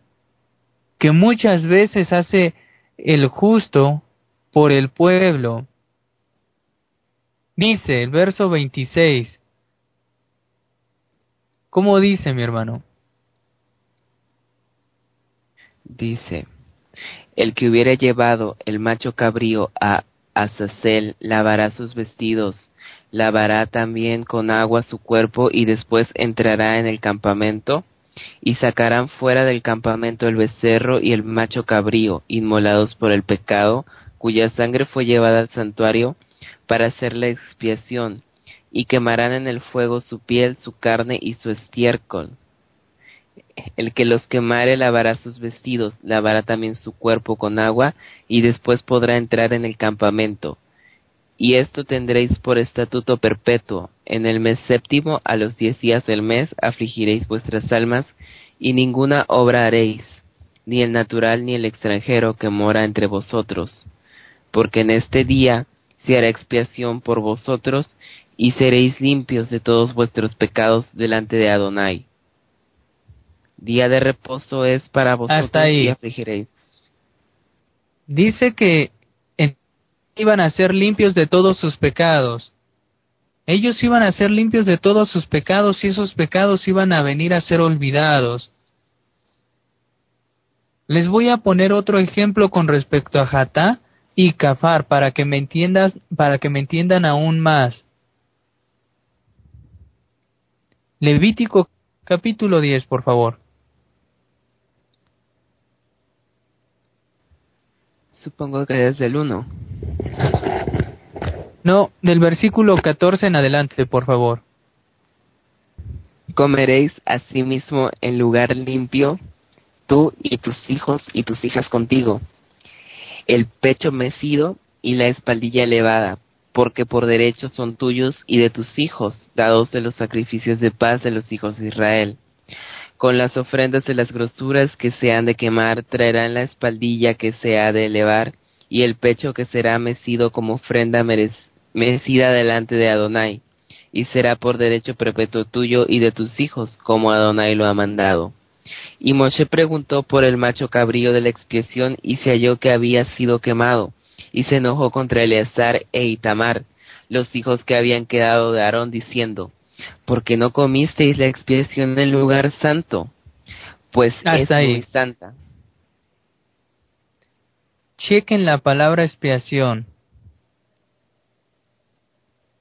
que muchas veces hace el justo por el pueblo. Dice el verso 26. ¿Cómo dice mi hermano? Dice, el que hubiera llevado el macho cabrío a Azazel lavará sus vestidos, lavará también con agua su cuerpo y después entrará en el campamento y sacarán fuera del campamento el becerro y el macho cabrío, inmolados por el pecado, cuya sangre fue llevada al santuario para hacer la expiación, y quemarán en el fuego su piel, su carne y su estiércol. El que los quemare lavará sus vestidos, lavará también su cuerpo con agua, y después podrá entrar en el campamento. Y esto tendréis por estatuto perpetuo. En el mes séptimo, a los diez días del mes, afligiréis vuestras almas, y ninguna obra haréis, ni el natural ni el extranjero que mora entre vosotros. Porque en este día se hará expiación por vosotros, y seréis limpios de todos vuestros pecados delante de Adonai. Día de reposo es para vosotros y afligiréis. Dice que iban a ser limpios de todos sus pecados. Ellos iban a ser limpios de todos sus pecados y esos pecados iban a venir a ser olvidados. Les voy a poner otro ejemplo con respecto a Jatá y Kafar para que me entiendas, para que me entiendan aún más. Levítico capítulo 10, por favor. Supongo que es el 1. No, del versículo 14 en adelante, por favor. Comeréis asimismo en lugar limpio, tú y tus hijos y tus hijas contigo, el pecho mecido y la espaldilla elevada, porque por derecho son tuyos y de tus hijos, dados de los sacrificios de paz de los hijos de Israel. Con las ofrendas de las grosuras que se han de quemar, traerán la espaldilla que se ha de elevar, y el pecho que será mecido como ofrenda mecida delante de Adonai, y será por derecho perpetuo tuyo y de tus hijos, como Adonai lo ha mandado. Y Moshe preguntó por el macho cabrío de la expiación, y se halló que había sido quemado, y se enojó contra Eleazar e Itamar, los hijos que habían quedado de Aarón, diciendo, ¿Por qué no comisteis la expiación en lugar santo? Pues es muy santa. Chequen la palabra expiación.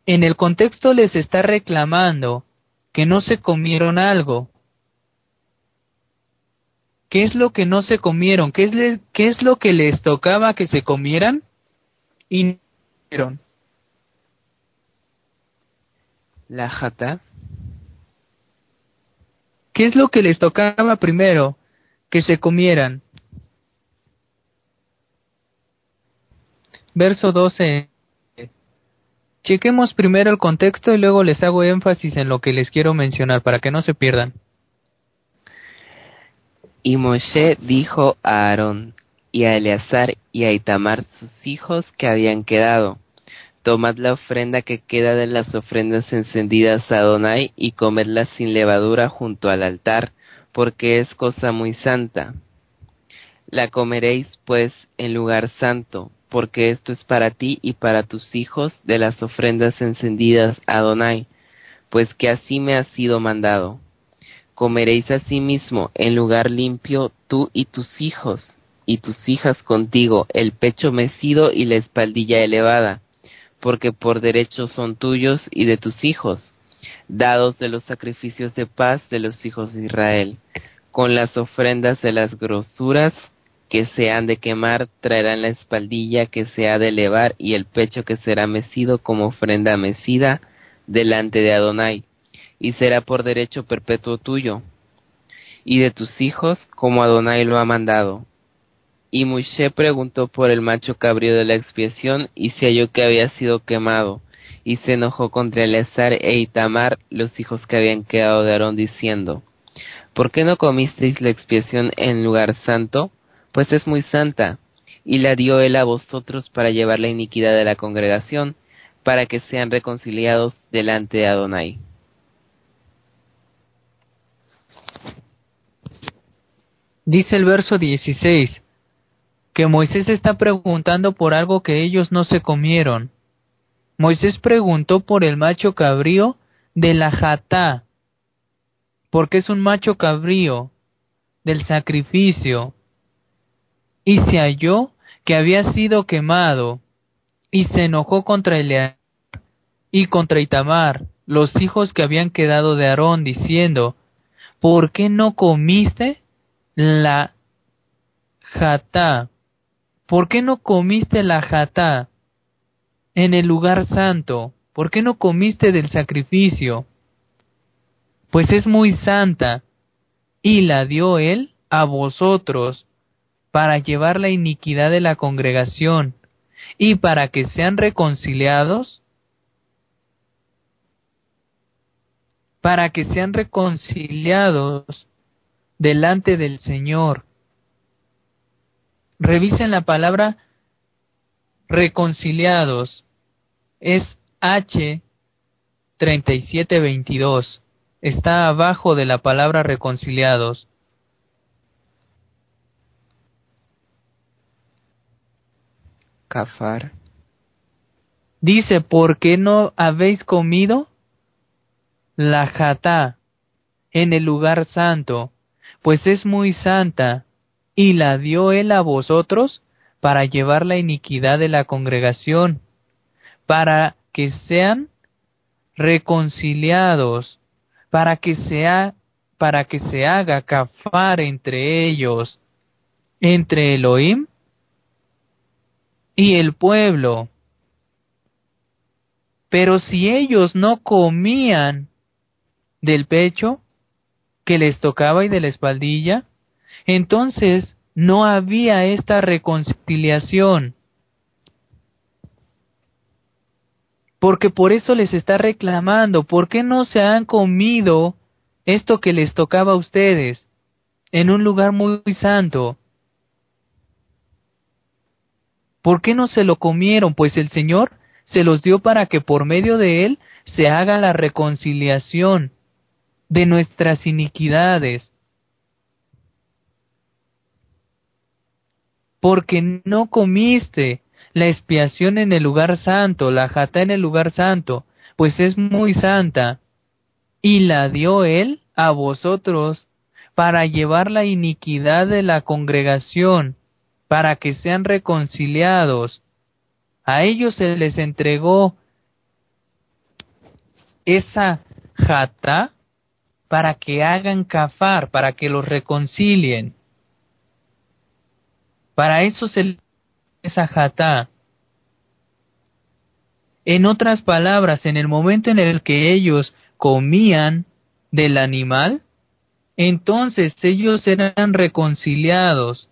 En el contexto les está reclamando que no se comieron algo. ¿Qué es lo que no se comieron? ¿Qué es, qué es lo que les tocaba que se comieran? y La jata. ¿Qué es lo que les tocaba primero? Que se comieran. Verso 12. Chequemos primero el contexto y luego les hago énfasis en lo que les quiero mencionar para que no se pierdan. Y Moshe dijo a Aarón, y a Eleazar y a Itamar sus hijos que habían quedado. Tomad la ofrenda que queda de las ofrendas encendidas a Adonai y comedla sin levadura junto al altar, porque es cosa muy santa. La comeréis pues en lugar santo, porque esto es para ti y para tus hijos de las ofrendas encendidas a Adonai, pues que así me ha sido mandado. Comeréis asimismo en lugar limpio tú y tus hijos, y tus hijas contigo, el pecho mecido y la espaldilla elevada, porque por derecho son tuyos y de tus hijos, dados de los sacrificios de paz de los hijos de Israel. Con las ofrendas de las grosuras que se han de quemar, traerán la espaldilla que se ha de elevar y el pecho que será mecido como ofrenda mecida delante de Adonai, y será por derecho perpetuo tuyo, y de tus hijos como Adonai lo ha mandado, y Moshe preguntó por el macho cabrío de la expiación y se halló que había sido quemado. Y se enojó contra Eleazar e Itamar, los hijos que habían quedado de Aarón, diciendo, ¿Por qué no comisteis la expiación en lugar santo? Pues es muy santa. Y la dio él a vosotros para llevar la iniquidad de la congregación, para que sean reconciliados delante de Adonai. Dice el verso 16, que Moisés está preguntando por algo que ellos no se comieron. Moisés preguntó por el macho cabrío de la jatá, porque es un macho cabrío del sacrificio, y se halló que había sido quemado, y se enojó contra Eleazar y contra Itamar, los hijos que habían quedado de Aarón, diciendo, ¿por qué no comiste la jatá? ¿Por qué no comiste la jatá en el lugar santo? ¿Por qué no comiste del sacrificio? Pues es muy santa, y la dio él a vosotros para llevar la iniquidad de la congregación y para que sean reconciliados, para que sean reconciliados delante del Señor. Revisen la palabra reconciliados. Es H 3722. Está abajo de la palabra reconciliados. Cafar. Dice, ¿por qué no habéis comido la jatá en el lugar santo? Pues es muy santa, y la dio él a vosotros para llevar la iniquidad de la congregación, para que sean reconciliados, para que sea para que se haga cafar entre ellos, entre Elohim y el pueblo. Pero si ellos no comían del pecho que les tocaba y de la espaldilla, entonces no había esta reconciliación. Porque por eso les está reclamando, ¿por qué no se han comido esto que les tocaba a ustedes en un lugar muy santo? ¿Por qué no se lo comieron? Pues el Señor se los dio para que por medio de él se haga la reconciliación de nuestras iniquidades. Porque no comiste la expiación en el lugar santo, la jata en el lugar santo, pues es muy santa, y la dio él a vosotros para llevar la iniquidad de la congregación para que sean reconciliados. A ellos se les entregó esa jata para que hagan cafar, para que los reconcilien. Para eso se esa jata. En otras palabras, en el momento en el que ellos comían del animal, entonces ellos eran reconciliados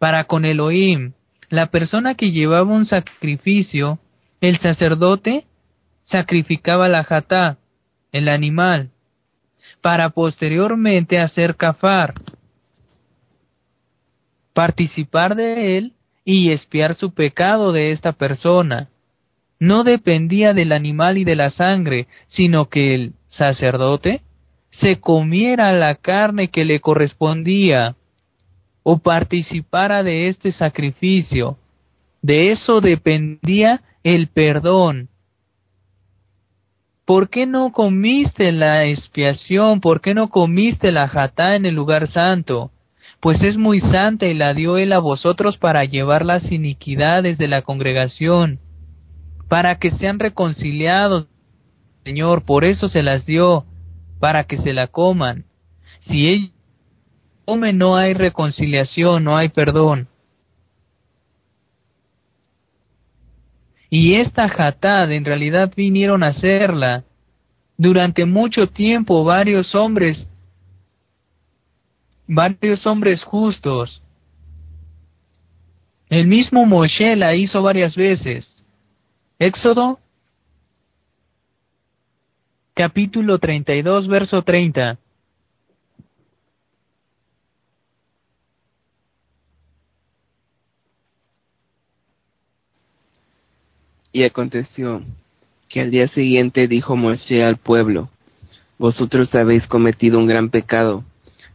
para con Elohim. La persona que llevaba un sacrificio, el sacerdote, sacrificaba la jatá, el animal, para posteriormente hacer kafar, participar de él y espiar su pecado de esta persona. No dependía del animal y de la sangre, sino que el sacerdote se comiera la carne que le correspondía o participara de este sacrificio. De eso dependía el perdón. ¿Por qué no comiste la expiación? ¿Por qué no comiste la jatá en el lugar santo? Pues es muy santa y la dio él a vosotros para llevar las iniquidades de la congregación, para que sean reconciliados, Señor, por eso se las dio, para que se la coman. Si no hay reconciliación, no hay perdón. Y esta jatad en realidad vinieron a hacerla. Durante mucho tiempo varios hombres, varios hombres justos. El mismo Moshe la hizo varias veces. Éxodo capítulo 32 verso 30. Y aconteció que al día siguiente dijo Moshe al pueblo, Vosotros habéis cometido un gran pecado,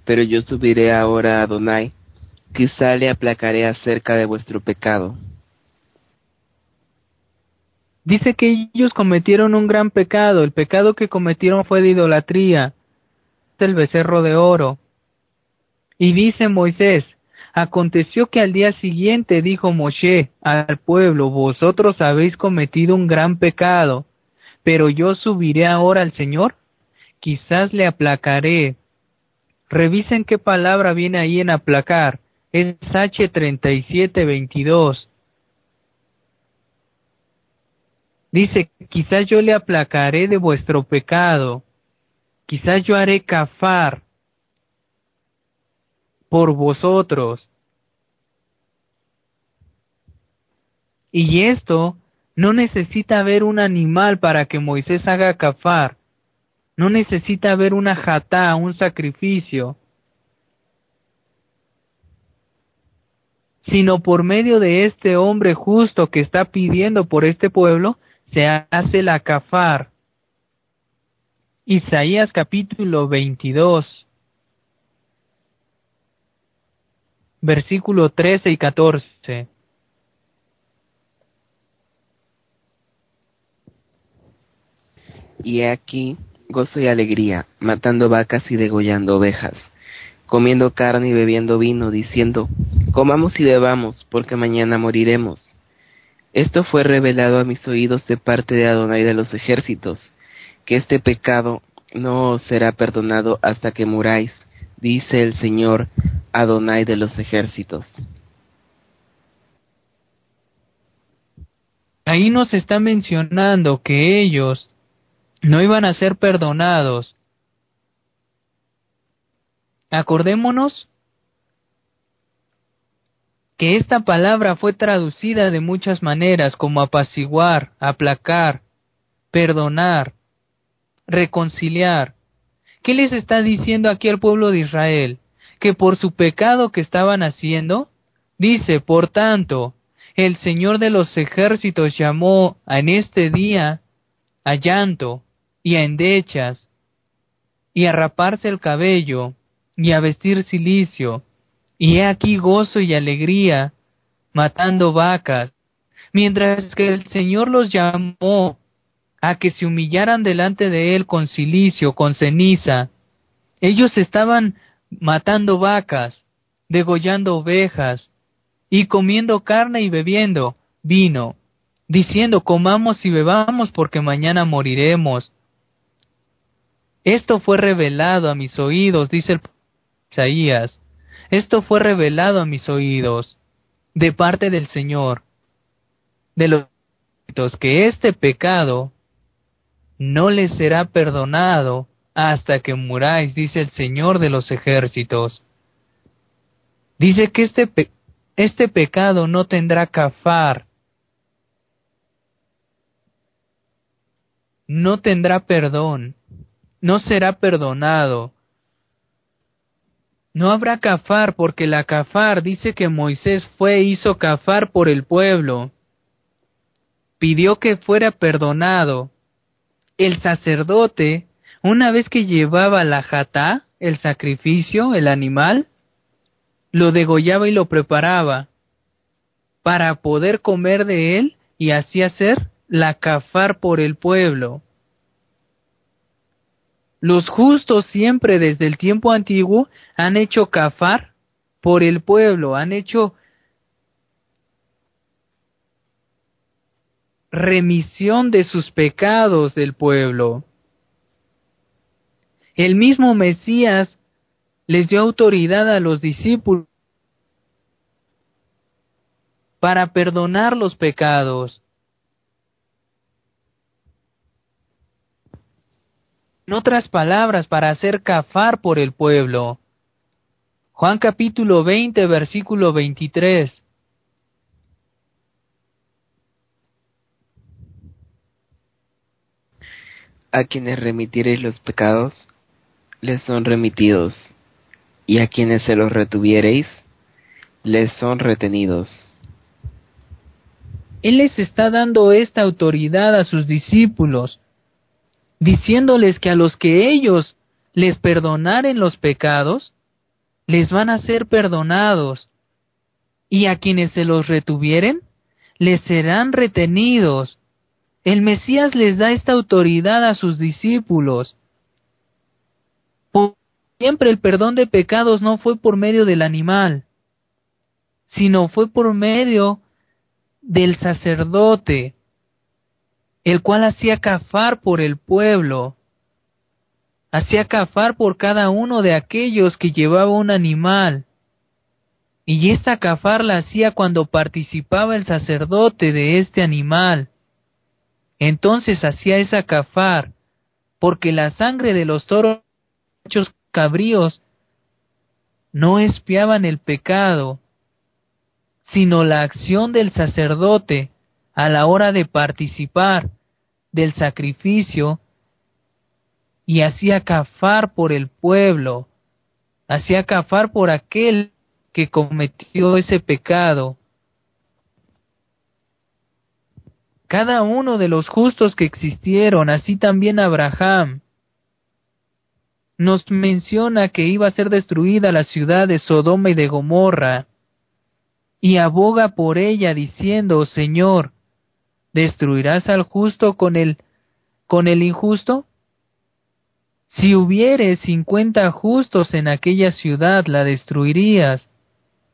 pero yo subiré ahora a Adonai, quizá le aplacaré acerca de vuestro pecado. Dice que ellos cometieron un gran pecado, el pecado que cometieron fue de idolatría, el becerro de oro. Y dice Moisés, Aconteció que al día siguiente dijo Moshe al pueblo, vosotros habéis cometido un gran pecado, pero yo subiré ahora al Señor. quizás le aplacaré. Revisen qué palabra viene ahí en aplacar. Es H3722. Dice, quizás yo le aplacaré de vuestro pecado. Quizás yo haré cafar por vosotros. Y esto no necesita ver un animal para que Moisés haga cafar. No necesita ver una jatá, un sacrificio. Sino por medio de este hombre justo que está pidiendo por este pueblo, se hace la cafar. Isaías capítulo 22, versículo 13 y 14. Y aquí gozo y alegría, matando vacas y degollando ovejas, comiendo carne y bebiendo vino, diciendo, comamos y bebamos, porque mañana moriremos. Esto fue revelado a mis oídos de parte de Adonai de los ejércitos, que este pecado no será perdonado hasta que muráis, dice el Señor Adonai de los ejércitos. Ahí nos está mencionando que ellos no iban a ser perdonados. Acordémonos que esta palabra fue traducida de muchas maneras como apaciguar, aplacar, perdonar, reconciliar. ¿Qué les está diciendo aquí al pueblo de Israel? Que por su pecado que estaban haciendo, dice, por tanto, el Señor de los ejércitos llamó en este día a llanto, y a endechas, y a raparse el cabello, y a vestir silicio, y he aquí gozo y alegría, matando vacas, mientras que el Señor los llamó a que se humillaran delante de él con silicio, con ceniza. Ellos estaban matando vacas, degollando ovejas, y comiendo carne y bebiendo vino, diciendo comamos y bebamos porque mañana moriremos. Esto fue revelado a mis oídos, dice el Isaías. Esto fue revelado a mis oídos de parte del Señor, de los que este pecado no les será perdonado hasta que muráis, dice el Señor de los ejércitos. Dice que este, este pecado no tendrá cafar, no tendrá perdón no será perdonado. No habrá cafar porque la cafar dice que Moisés fue e hizo cafar por el pueblo. Pidió que fuera perdonado. El sacerdote, una vez que llevaba la jatá, el sacrificio, el animal, lo degollaba y lo preparaba para poder comer de él y así hacer la cafar por el pueblo. Los justos siempre desde el tiempo antiguo han hecho cafar por el pueblo, han hecho remisión de sus pecados del pueblo. El mismo Mesías les dio autoridad a los discípulos para perdonar los pecados. En otras palabras, para hacer cafar por el pueblo. Juan capítulo 20, versículo 23. A quienes remitiréis los pecados, les son remitidos, y a quienes se los retuviereis, les son retenidos. Él les está dando esta autoridad a sus discípulos diciéndoles que a los que ellos les perdonaren los pecados, les van a ser perdonados, y a quienes se los retuvieren, les serán retenidos. El Mesías les da esta autoridad a sus discípulos. siempre el perdón de pecados no fue por medio del animal, sino fue por medio del sacerdote, el cual hacía cafar por el pueblo. hacía cafar por cada uno de aquellos que llevaba un animal. Y esta cafar la hacía cuando participaba el sacerdote de este animal. Entonces hacía esa cafar, porque la sangre de los toros cabríos no espiaban el pecado, sino la acción del sacerdote a la hora de participar del sacrificio y hacía cafar por el pueblo, hacía cafar por aquel que cometió ese pecado. Cada uno de los justos que existieron, así también Abraham, nos menciona que iba a ser destruida la ciudad de Sodoma y de Gomorra, y aboga por ella diciendo, Señor, ¿destruirás al justo con el con el injusto? Si hubiere cincuenta justos en aquella ciudad, la destruirías.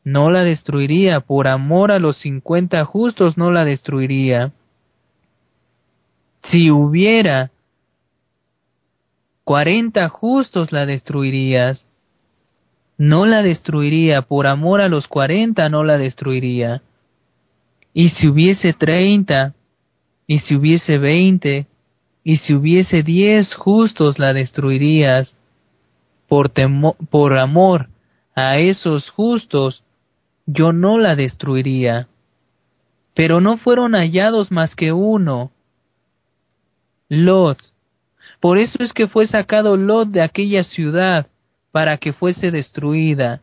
No la destruiría, por amor a los cincuenta justos no la destruiría. Si hubiera cuarenta justos la destruirías. No la destruiría, por amor a los cuarenta no la destruiría. Y si hubiese treinta, y si hubiese veinte, y si hubiese diez justos la destruirías. Por, por amor a esos justos, yo no la destruiría. Pero no fueron hallados más que uno. Lot, por eso es que fue sacado Lot de aquella ciudad, para que fuese destruida.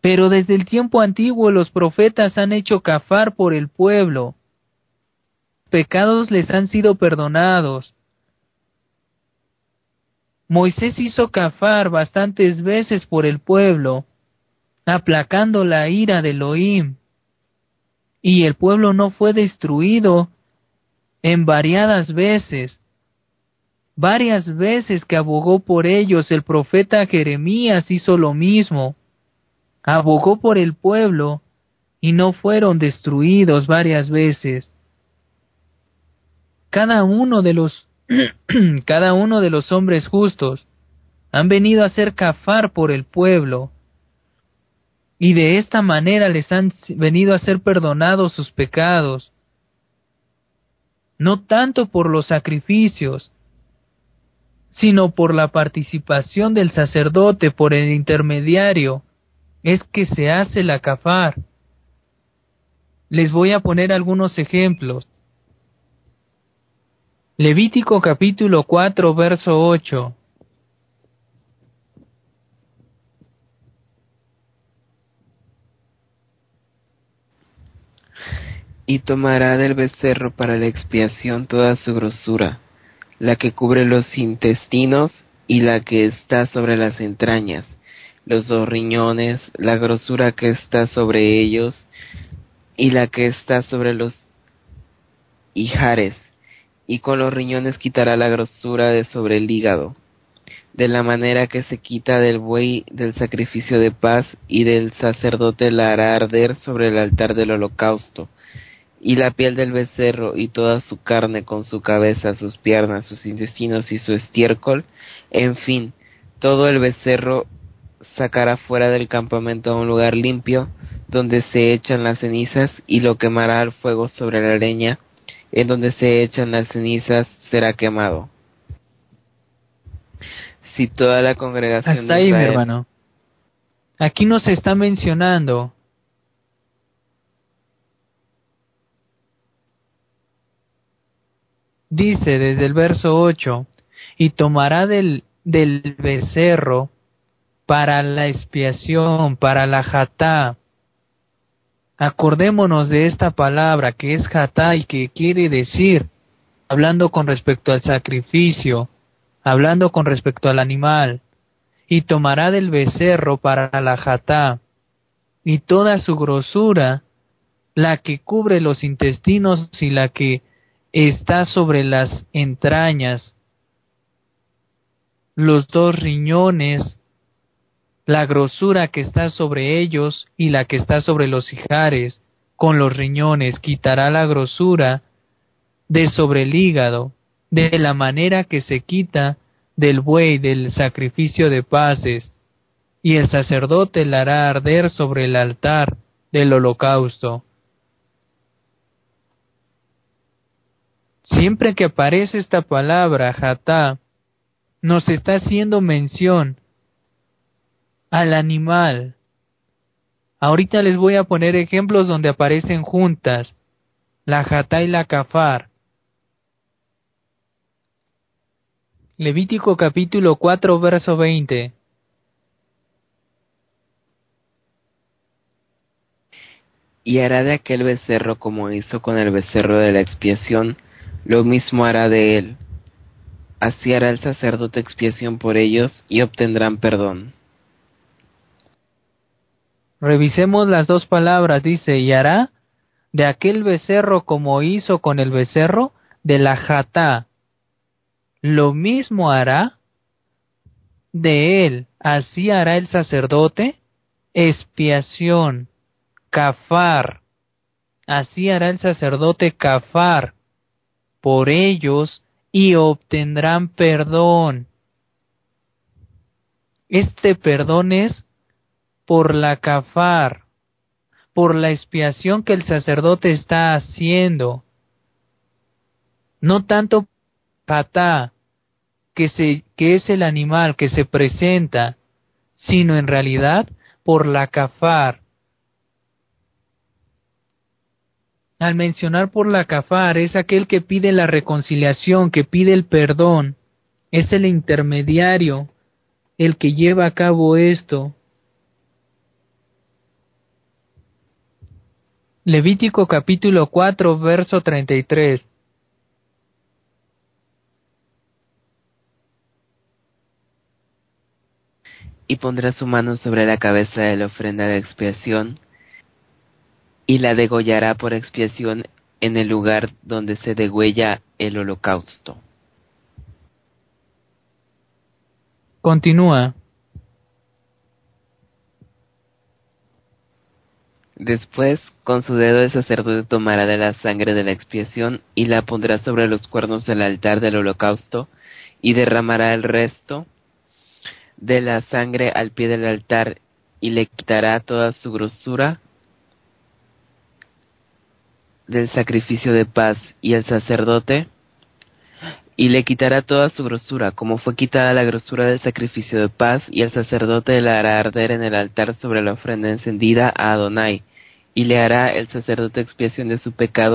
Pero desde el tiempo antiguo los profetas han hecho cafar por el pueblo. Pecados les han sido perdonados. Moisés hizo cafar bastantes veces por el pueblo, aplacando la ira de Elohim. Y el pueblo no fue destruido en variadas veces, Varias veces que abogó por ellos el profeta Jeremías hizo lo mismo. Abogó por el pueblo y no fueron destruidos varias veces. Cada uno de los cada uno de los hombres justos han venido a ser cafar por el pueblo y de esta manera les han venido a ser perdonados sus pecados, no tanto por los sacrificios, sino por la participación del sacerdote por el intermediario, es que se hace la cafar. Les voy a poner algunos ejemplos. Levítico capítulo 4 verso 8. Y tomará del becerro para la expiación toda su grosura, la que cubre los intestinos y la que está sobre las entrañas, los dos riñones, la grosura que está sobre ellos y la que está sobre los hijares, y con los riñones quitará la grosura de sobre el hígado, de la manera que se quita del buey del sacrificio de paz y del sacerdote la hará arder sobre el altar del holocausto, y la piel del becerro y toda su carne con su cabeza, sus piernas, sus intestinos y su estiércol, en fin, todo el becerro sacará fuera del campamento a un lugar limpio, donde se echan las cenizas, y lo quemará al fuego sobre la leña, en donde se echan las cenizas será quemado. Si toda la congregación... Hasta ahí, mi hermano. Aquí nos está mencionando dice desde el verso 8, y tomará del, del becerro para la expiación, para la jatá. Acordémonos de esta palabra que es jatá y que quiere decir, hablando con respecto al sacrificio, hablando con respecto al animal, y tomará del becerro para la jatá, y toda su grosura, la que cubre los intestinos y la que está sobre las entrañas, los dos riñones, la grosura que está sobre ellos y la que está sobre los hijares, con los riñones quitará la grosura de sobre el hígado, de la manera que se quita del buey del sacrificio de paces, y el sacerdote la hará arder sobre el altar del holocausto. Siempre que aparece esta palabra, jatá, nos está haciendo mención al animal. Ahorita les voy a poner ejemplos donde aparecen juntas, la jatá y la kafar. Levítico capítulo 4 verso 20. Y hará de aquel becerro como hizo con el becerro de la expiación, lo mismo hará de él. Así hará el sacerdote expiación por ellos y obtendrán perdón. Revisemos las dos palabras, dice, y hará de aquel becerro como hizo con el becerro de la jatá. Lo mismo hará de él, así hará el sacerdote expiación, kafar. Así hará el sacerdote kafar por ellos y obtendrán perdón. Este perdón es por la kafar, por la expiación que el sacerdote está haciendo. No tanto patá, que, que es el animal que se presenta, sino en realidad por la kafar, al mencionar por la kafar es aquel que pide la reconciliación, que pide el perdón, es el intermediario, el que lleva a cabo esto. Levítico capítulo 4 verso 33 Y pondrá su mano sobre la cabeza de la ofrenda de expiación y la degollará por expiación en el lugar donde se degüella el holocausto. Continúa. Después, con su dedo el sacerdote tomará de la sangre de la expiación y la pondrá sobre los cuernos del altar del holocausto y derramará el resto de la sangre al pie del altar y le quitará toda su grosura del sacrificio de paz y el sacerdote y le quitará toda su grosura, como fue quitada la grosura del sacrificio de paz, y el sacerdote la hará arder en el altar sobre la ofrenda encendida a Adonai, y le hará el sacerdote expiación de su pecado